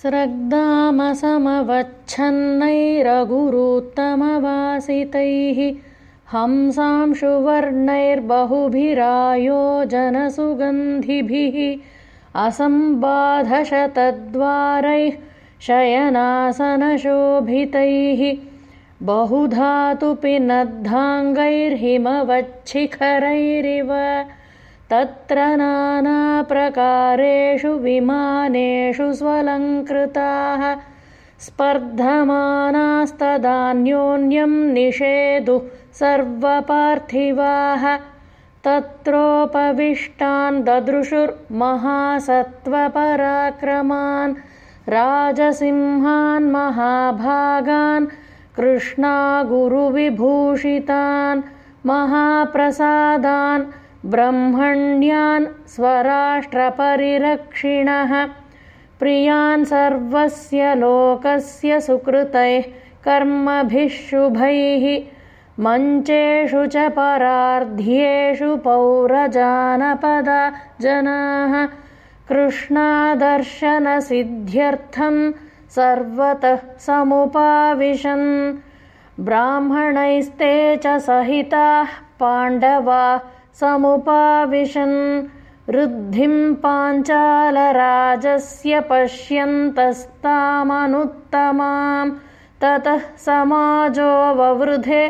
स्रग्दामसमवच्छन्नैरगुरुत्तमवासितैः हंसांशुवर्णैर्बहुभिरायोजनसुगन्धिभिः असम्बाधशतद्वारैः शयनासनशोभितैः बहुधातु पिनद्धाङ्गैर्हिमवच्छिखरैरिव तत्र नानाप्रकारेषु विमानेषु स्वलङ्कृताः स्पर्धमानास्तदान्योन्यं निषेदुः सर्वपार्थिवाः तत्रोपविष्टान् ददृशुर्महासत्त्वपराक्रमान् राजसिंहान् महाभागान् कृष्णागुरुविभूषितान् महाप्रसादान् ब्रह्मण्यान् स्वराष्ट्रपरिरक्षिणः। प्रियान् सर्वस्य लोकस्य सुकृतैः कर्मभिः शुभैः। मञ्चेषु च परार्ध्येषु पौरजानपदा जनाः। कृष्णादर्शनसिद्ध्यर्थं सर्वतः समुपाविशन्। ब्राह्मणैस्ते च सहिताः पाण्डवा समुपाविशन् वृद्धिं पाञ्चालराजस्य पश्यन्तस्तामनुत्तमां ततः समाजो ववृधे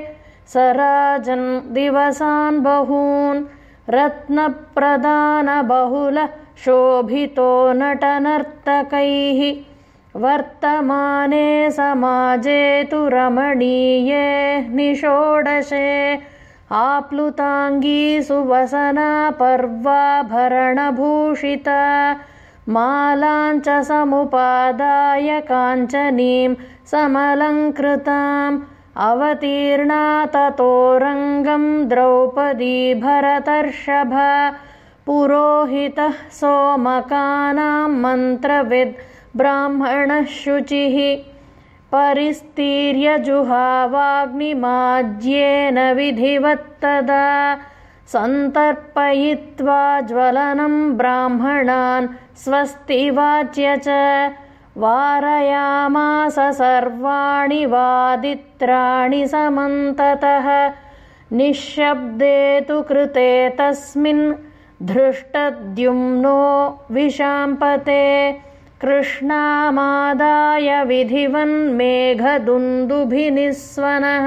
स राजन् दिवसान् बहून् रत्नप्रदानबहुलशोभितो नटनर्तकैः वर्तमाने समाजे तु रमणीये निषोडशे आप्लुताङ्गी सुवसना पर्वाभरणभूषिता। मालाञ्च समुपादाय काञ्चनीं समलङ्कृताम्। अवतीर्णा ततोरङ्गं द्रौपदी भरतर्षभ पुरोहितः सोमकानां मन्त्रविद् ब्राह्मणः शुचिः परिस्तीर्यजुहावाग्निमाज्येन विधिवत्तदा सन्तर्पयित्वा ज्वलनं ब्राह्मणान् स्वस्ति वाच्य च वारयामास सर्वाणि वादित्राणि समन्ततः निःशब्दे तु कृते तस्मिन् धृष्टद्युम्नो विशाम्पते कृष्णामादाय विधिवन्मेघदुन्दुभिनिःस्वनः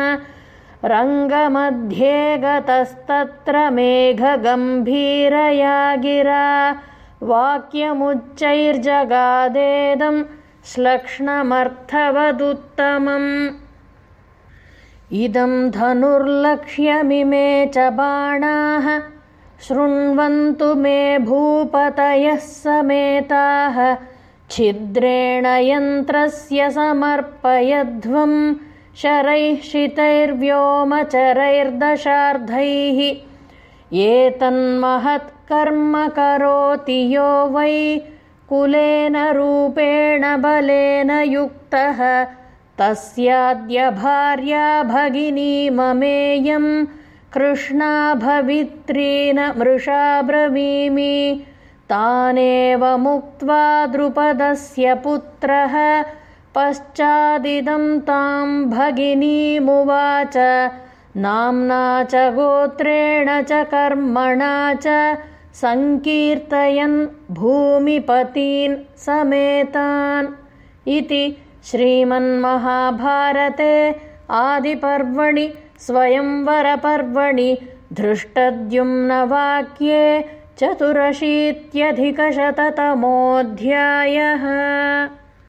रङ्गमध्ये गतस्तत्र मेघगम्भीरया गिरा वाक्यमुच्चैर्जगादेदम् श्लक्ष्णमर्थवदुत्तमम्। इदं धनुर्लक्ष्यमिमे च बाणाः शृण्वन्तु मे भूपतयः समेताः छिद्रेण यन्त्रस्य समर्पयध्वं शरैः शितैर्व्योमचरैर्दशार्धैः। एतन्महत्कर्म करोति यो वै कुलेन रूपेण बलेन युक्तः। तस्याद्य भार्या भगिनी ममेयं कृष्णा भवित्रीन मृषा ब्रवीमि तानेव मुक्त्वा द्रुपदस्य पुत्रः पश्चादिदं तां भगिनीमुवाच। नाम्ना च गोत्रेण च कर्मणा च सङ्कीर्तयन् भूमिपतीन् समेतान्। इति श्रीमन्महाभारते आदिपर्वणि स्वयंवरपर्वणि धृष्टद्युम्नवाक्ये चतुरशीत्यधिकशततमोऽध्यायः